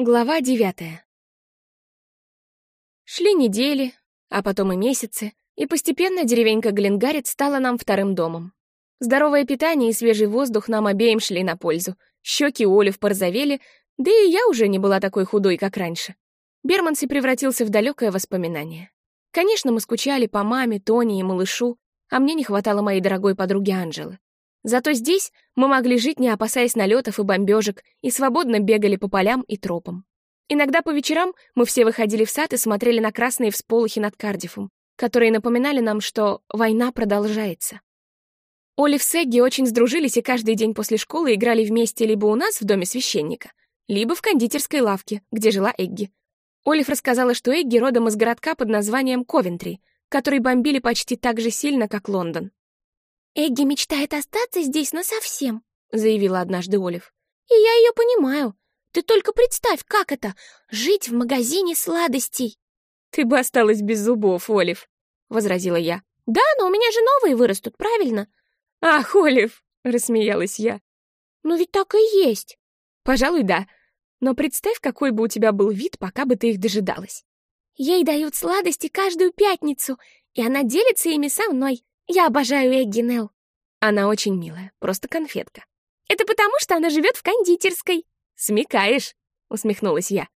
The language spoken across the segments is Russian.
Глава девятая. Шли недели, а потом и месяцы, и постепенно деревенька Гленгарит стала нам вторым домом. Здоровое питание и свежий воздух нам обеим шли на пользу. Щеки у Олив порозовели, да и я уже не была такой худой, как раньше. Берманси превратился в далекое воспоминание. Конечно, мы скучали по маме, Тони и малышу, а мне не хватало моей дорогой подруги Анжелы. Зато здесь мы могли жить, не опасаясь налетов и бомбежек, и свободно бегали по полям и тропам. Иногда по вечерам мы все выходили в сад и смотрели на красные всполохи над Кардифом, которые напоминали нам, что война продолжается. Олив с Эгги очень сдружились и каждый день после школы играли вместе либо у нас в доме священника, либо в кондитерской лавке, где жила Эгги. Олив рассказала, что Эгги родом из городка под названием Ковентри, который бомбили почти так же сильно, как Лондон. «Эгги мечтает остаться здесь насовсем», — заявила однажды Олив. «И я ее понимаю. Ты только представь, как это — жить в магазине сладостей». «Ты бы осталась без зубов, Олив», — возразила я. «Да, но у меня же новые вырастут, правильно?» «Ах, Олив!» — рассмеялась я. «Ну ведь так и есть». «Пожалуй, да. Но представь, какой бы у тебя был вид, пока бы ты их дожидалась». «Ей дают сладости каждую пятницу, и она делится ими со мной. Я обожаю Эгги Нелл. Она очень милая, просто конфетка. Это потому, что она живет в кондитерской. Смекаешь, усмехнулась я.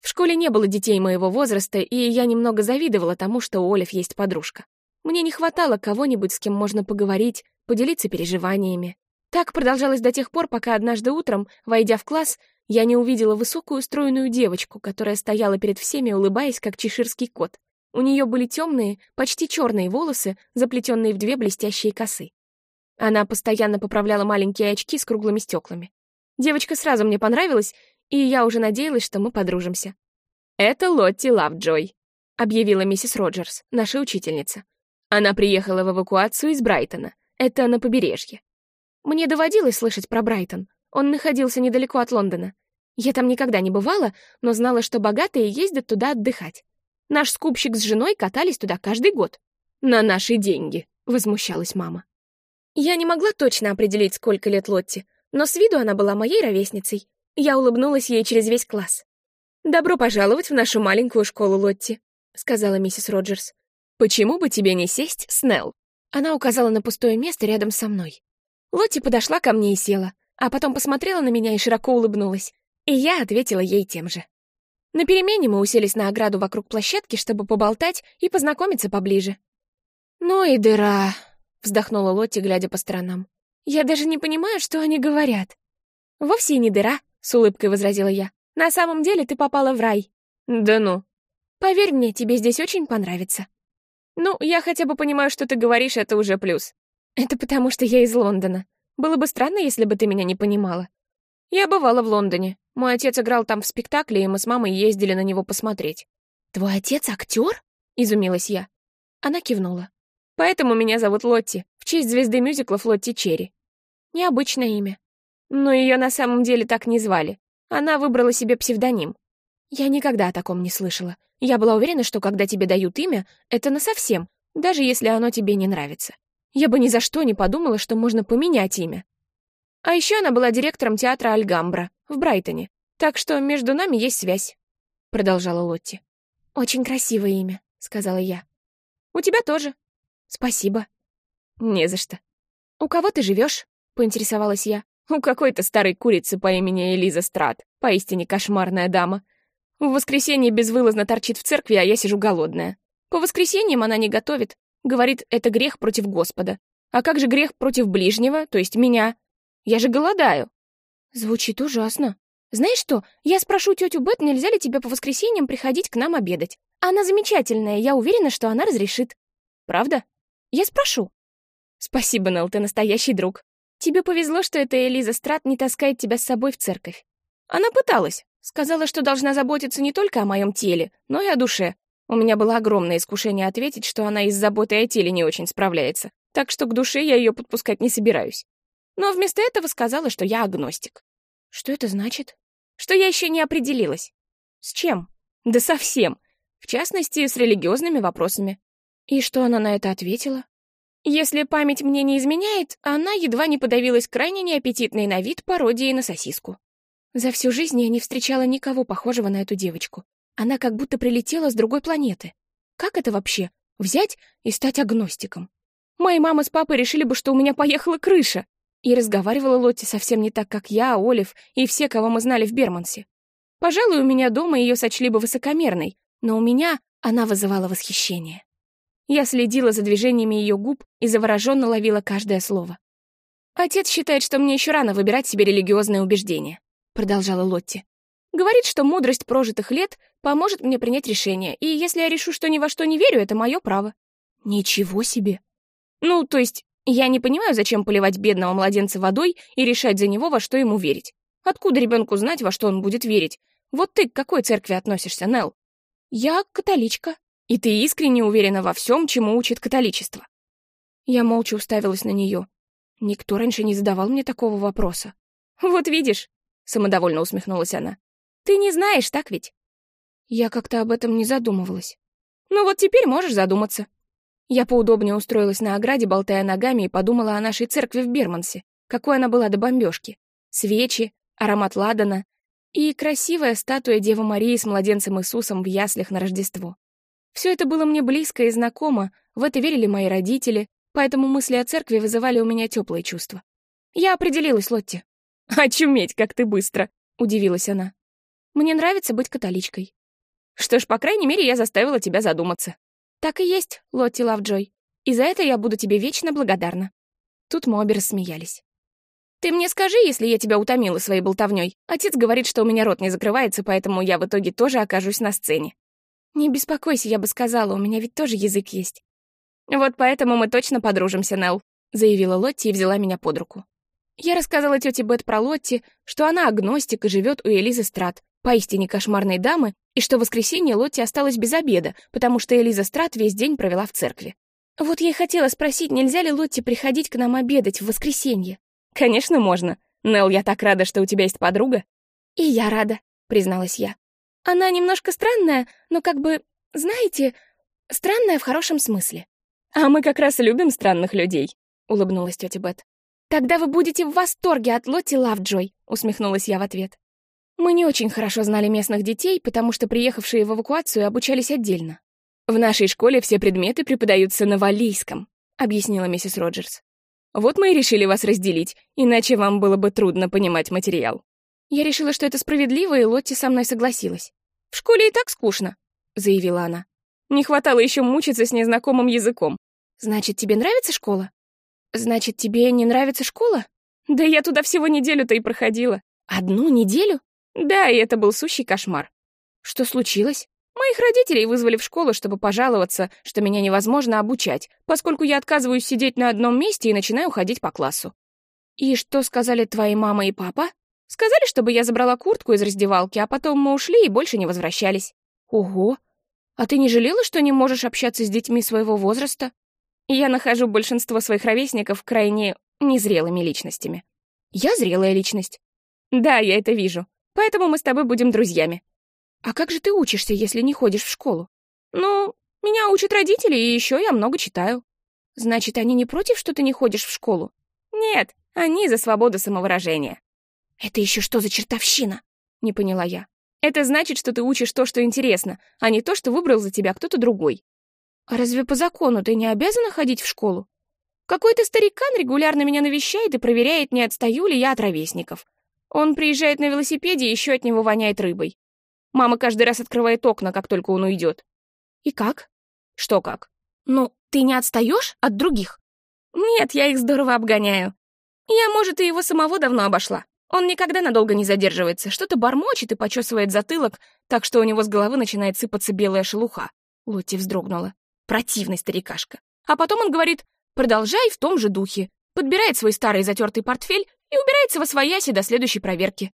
В школе не было детей моего возраста, и я немного завидовала тому, что у Олив есть подружка. Мне не хватало кого-нибудь, с кем можно поговорить, поделиться переживаниями. Так продолжалось до тех пор, пока однажды утром, войдя в класс, я не увидела высокую стройную девочку, которая стояла перед всеми, улыбаясь, как чеширский кот. У нее были темные, почти черные волосы, заплетенные в две блестящие косы. Она постоянно поправляла маленькие очки с круглыми стеклами. Девочка сразу мне понравилась, и я уже надеялась, что мы подружимся. «Это Лотти Лавджой», — объявила миссис Роджерс, наша учительница. Она приехала в эвакуацию из Брайтона. Это на побережье. Мне доводилось слышать про Брайтон. Он находился недалеко от Лондона. Я там никогда не бывала, но знала, что богатые ездят туда отдыхать. Наш скупщик с женой катались туда каждый год. На наши деньги, возмущалась мама. Я не могла точно определить, сколько лет Лотти, но с виду она была моей ровесницей. Я улыбнулась ей через весь класс. «Добро пожаловать в нашу маленькую школу, Лотти», — сказала миссис Роджерс. «Почему бы тебе не сесть с Нелл?» Она указала на пустое место рядом со мной. Лотти подошла ко мне и села, а потом посмотрела на меня и широко улыбнулась. И я ответила ей тем же. На перемене мы уселись на ограду вокруг площадки, чтобы поболтать и познакомиться поближе. «Ну и дыра», — вздохнула Лотти, глядя по сторонам. «Я даже не понимаю, что они говорят». «Вовсе не дыра», — с улыбкой возразила я. «На самом деле ты попала в рай». «Да ну». «Поверь мне, тебе здесь очень понравится». «Ну, я хотя бы понимаю, что ты говоришь, это уже плюс». «Это потому, что я из Лондона. Было бы странно, если бы ты меня не понимала». «Я бывала в Лондоне. Мой отец играл там в спектакле, и мы с мамой ездили на него посмотреть. «Твой отец актер?» — изумилась я. Она кивнула. «Поэтому меня зовут Лотти, в честь звезды мюзиклов Лотти Черри. Необычное имя. Но ее на самом деле так не звали. Она выбрала себе псевдоним. Я никогда о таком не слышала. Я была уверена, что когда тебе дают имя, это насовсем, даже если оно тебе не нравится. Я бы ни за что не подумала, что можно поменять имя. А еще она была директором театра Альгамбра в Брайтоне, так что между нами есть связь», — продолжала Лотти. «Очень красивое имя», — сказала я. «У тебя тоже». «Спасибо». «Не за что». «У кого ты живешь? поинтересовалась я. «У какой-то старой курицы по имени Элиза Страт, поистине кошмарная дама. В воскресенье безвылазно торчит в церкви, а я сижу голодная. По воскресеньям она не готовит, говорит, это грех против Господа. А как же грех против ближнего, то есть меня? Я же голодаю. Звучит ужасно. Знаешь что, я спрошу тетю Бет, нельзя ли тебе по воскресеньям приходить к нам обедать. Она замечательная, я уверена, что она разрешит. Правда? Я спрошу. Спасибо, Нелл, ты настоящий друг. Тебе повезло, что эта Элиза Страт не таскает тебя с собой в церковь. Она пыталась. Сказала, что должна заботиться не только о моем теле, но и о душе. У меня было огромное искушение ответить, что она из заботы о теле не очень справляется, так что к душе я ее подпускать не собираюсь но вместо этого сказала, что я агностик. Что это значит? Что я еще не определилась. С чем? Да совсем. В частности, с религиозными вопросами. И что она на это ответила? Если память мне не изменяет, она едва не подавилась крайне неаппетитной на вид пародией на сосиску. За всю жизнь я не встречала никого похожего на эту девочку. Она как будто прилетела с другой планеты. Как это вообще? Взять и стать агностиком? Мои мама с папой решили бы, что у меня поехала крыша. И разговаривала Лотти совсем не так, как я, Олив и все, кого мы знали в Бермансе. Пожалуй, у меня дома ее сочли бы высокомерной, но у меня она вызывала восхищение. Я следила за движениями ее губ и завороженно ловила каждое слово. «Отец считает, что мне еще рано выбирать себе религиозные убеждения», — продолжала Лотти. «Говорит, что мудрость прожитых лет поможет мне принять решение, и если я решу, что ни во что не верю, это мое право». «Ничего себе!» «Ну, то есть, я не понимаю, зачем поливать бедного младенца водой и решать за него, во что ему верить. Откуда ребенку знать, во что он будет верить? Вот ты к какой церкви относишься, Нелл? Я католичка. И ты искренне уверена во всем, чему учит католичество. Я молча уставилась на нее. Никто раньше не задавал мне такого вопроса. Вот видишь, самодовольно усмехнулась она. Ты не знаешь, так ведь? Я как-то об этом не задумывалась. Ну вот теперь можешь задуматься. Я поудобнее устроилась на ограде, болтая ногами, и подумала о нашей церкви в Бермансе, какой она была до бомбежки. Свечи, аромат ладана, и красивая статуя Девы Марии с младенцем Иисусом в яслях на Рождество. Все это было мне близко и знакомо, в это верили мои родители, поэтому мысли о церкви вызывали у меня теплые чувства. Я определилась, Лотти. «Очуметь, как ты быстро!» — удивилась она. «Мне нравится быть католичкой». «Что ж, по крайней мере, я заставила тебя задуматься». «Так и есть, Лотти Лавджой, и за это я буду тебе вечно благодарна». Тут мы обе рассмеялись. «Ты мне скажи, если я тебя утомила своей болтовнёй. Отец говорит, что у меня рот не закрывается, поэтому я в итоге тоже окажусь на сцене». «Не беспокойся, я бы сказала, у меня ведь тоже язык есть». «Вот поэтому мы точно подружимся, Нелл», — заявила Лотти и взяла меня под руку. Я рассказала тете Бет про Лотти, что она агностик и живет у Элизы Страт, поистине кошмарной дамы, и что в воскресенье Лотти осталась без обеда, потому что Элиза Страт весь день провела в церкви. Вот я и хотела спросить, нельзя ли Лотти приходить к нам обедать в воскресенье. «Конечно, можно. Нелл, я так рада, что у тебя есть подруга». «И я рада», — призналась я. «Она немножко странная, но как бы, знаете, странная в хорошем смысле». «А мы как раз любим странных людей», — улыбнулась тетя Бет. «Тогда вы будете в восторге от Лотти Лавджой», — усмехнулась я в ответ. Мы не очень хорошо знали местных детей, потому что приехавшие в эвакуацию обучались отдельно. «В нашей школе все предметы преподаются на валийском», — объяснила миссис Роджерс. Вот мы и решили вас разделить, иначе вам было бы трудно понимать материал. Я решила, что это справедливо, и Лотти со мной согласилась. «В школе и так скучно», — заявила она. «Не хватало еще мучиться с незнакомым языком. Значит, тебе нравится школа?» «Значит, тебе не нравится школа?» «Да я туда всего неделю-то и проходила». «Одну неделю?» «Да, и это был сущий кошмар». «Что случилось?» Моих родителей вызвали в школу, чтобы пожаловаться, что меня невозможно обучать, поскольку я отказываюсь сидеть на одном месте и начинаю ходить по классу. И что сказали твои мама и папа? Сказали, чтобы я забрала куртку из раздевалки, а потом мы ушли и больше не возвращались. Ого! А ты не жалела, что не можешь общаться с детьми своего возраста? Я нахожу большинство своих ровесников крайне незрелыми личностями. Я зрелая личность. Да, я это вижу. Поэтому мы с тобой будем друзьями. «А как же ты учишься, если не ходишь в школу?» «Ну, меня учат родители, и еще я много читаю». «Значит, они не против, что ты не ходишь в школу?» «Нет, они за свободу самовыражения». «Это еще что за чертовщина?» — не поняла я. «Это значит, что ты учишь то, что интересно, а не то, что выбрал за тебя кто-то другой». «А разве по закону ты не обязана ходить в школу?» «Какой-то старикан регулярно меня навещает и проверяет, не отстаю ли я от ровесников. Он приезжает на велосипеде, и еще от него воняет рыбой. Мама каждый раз открывает окна, как только он уйдет. И как? Что как? Ну, ты не отстаешь от других? Нет, я их здорово обгоняю. Я, может, и его самого давно обошла. Он никогда надолго не задерживается, что-то бормочет и почесывает затылок, так что у него с головы начинает сыпаться белая шелуха. Лотти вздрогнула. Противный старикашка. А потом он говорит «продолжай в том же духе», подбирает свой старый затертый портфель и убирается во свояси до следующей проверки.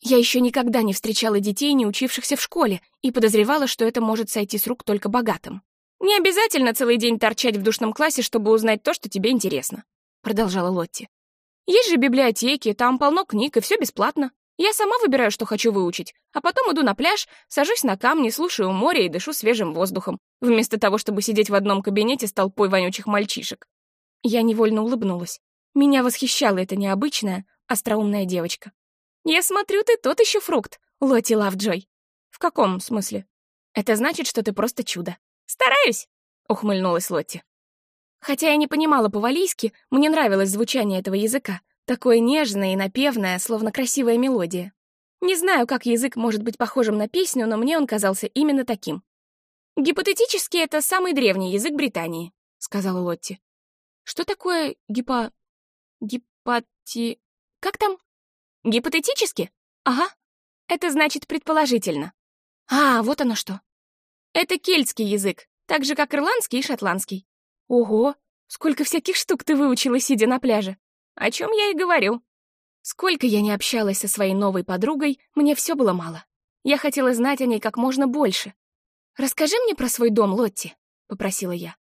Я еще никогда не встречала детей, не учившихся в школе, и подозревала, что это может сойти с рук только богатым. «Не обязательно целый день торчать в душном классе, чтобы узнать то, что тебе интересно», — продолжала Лотти. «Есть же библиотеки, там полно книг, и все бесплатно. Я сама выбираю, что хочу выучить, а потом иду на пляж, сажусь на камни, слушаю море и дышу свежим воздухом, вместо того, чтобы сидеть в одном кабинете с толпой вонючих мальчишек». Я невольно улыбнулась. Меня восхищала эта необычная, остроумная девочка. «Я смотрю, ты тот еще фрукт, Лотти Лавджой». «В каком смысле?» «Это значит, что ты просто чудо». «Стараюсь», — ухмыльнулась Лотти. Хотя я не понимала по-валийски, мне нравилось звучание этого языка, такое нежное и напевное, словно красивая мелодия. Не знаю, как язык может быть похожим на песню, но мне он казался именно таким. «Гипотетически это самый древний язык Британии», — сказала Лотти. «Что такое гипо... гипоти... как там?» «Гипотетически? Ага. Это значит предположительно». «А, вот оно что». «Это кельтский язык, так же, как ирландский и шотландский». «Ого, сколько всяких штук ты выучила, сидя на пляже». «О чем я и говорю». Сколько я не общалась со своей новой подругой, мне все было мало. Я хотела знать о ней как можно больше, «Расскажи мне про свой дом, Лотти», — попросила я.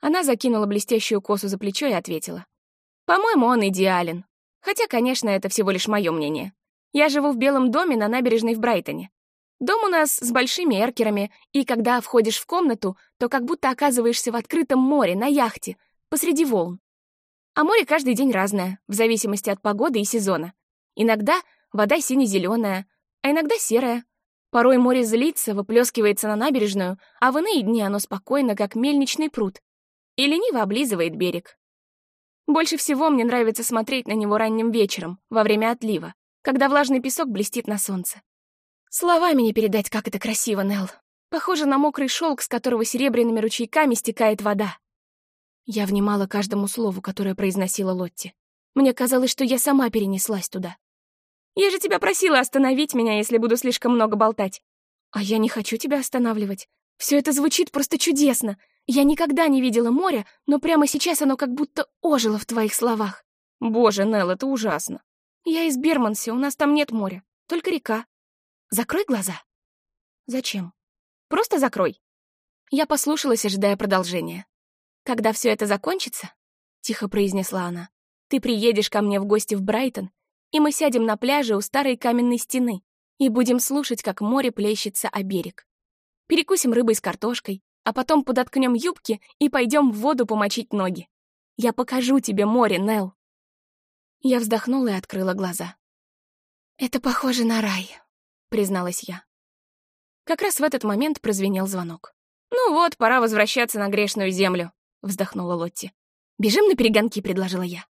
Она закинула блестящую косу за плечо и ответила. «По-моему, он идеален. Хотя, конечно, это всего лишь мое мнение. Я живу в белом доме на набережной в Брайтоне. Дом у нас с большими эркерами, и когда входишь в комнату, то как будто оказываешься в открытом море, на яхте, посреди волн. А море каждый день разное, в зависимости от погоды и сезона. Иногда вода сине-зеленая, а иногда серая, Порой море злится, выплескивается на набережную, а в иные дни оно спокойно, как мельничный пруд, и лениво облизывает берег. Больше всего мне нравится смотреть на него ранним вечером, во время отлива, когда влажный песок блестит на солнце. Словами не передать, как это красиво, Нелл. Похоже на мокрый шелк, с которого серебряными ручейками стекает вода. Я внимала каждому слову, которое произносила Лотти. Мне казалось, что я сама перенеслась туда. Я же тебя просила остановить меня, если буду слишком много болтать. А я не хочу тебя останавливать. Все это звучит просто чудесно. Я никогда не видела моря, но прямо сейчас оно как будто ожило в твоих словах. Боже, Нелл, это ужасно. Я из Берманси, у нас там нет моря, только река. Закрой глаза. Зачем? Просто закрой. Я послушалась, ожидая продолжения. Когда все это закончится, тихо произнесла она, ты приедешь ко мне в гости в Брайтон и мы сядем на пляже у старой каменной стены и будем слушать, как море плещется о берег. Перекусим рыбой с картошкой, а потом подоткнем юбки и пойдем в воду помочить ноги. Я покажу тебе море, Нел. Я вздохнула и открыла глаза. «Это похоже на рай», — призналась я. Как раз в этот момент прозвенел звонок. «Ну вот, пора возвращаться на грешную землю», — вздохнула Лотти. «Бежим на перегонки», — предложила я.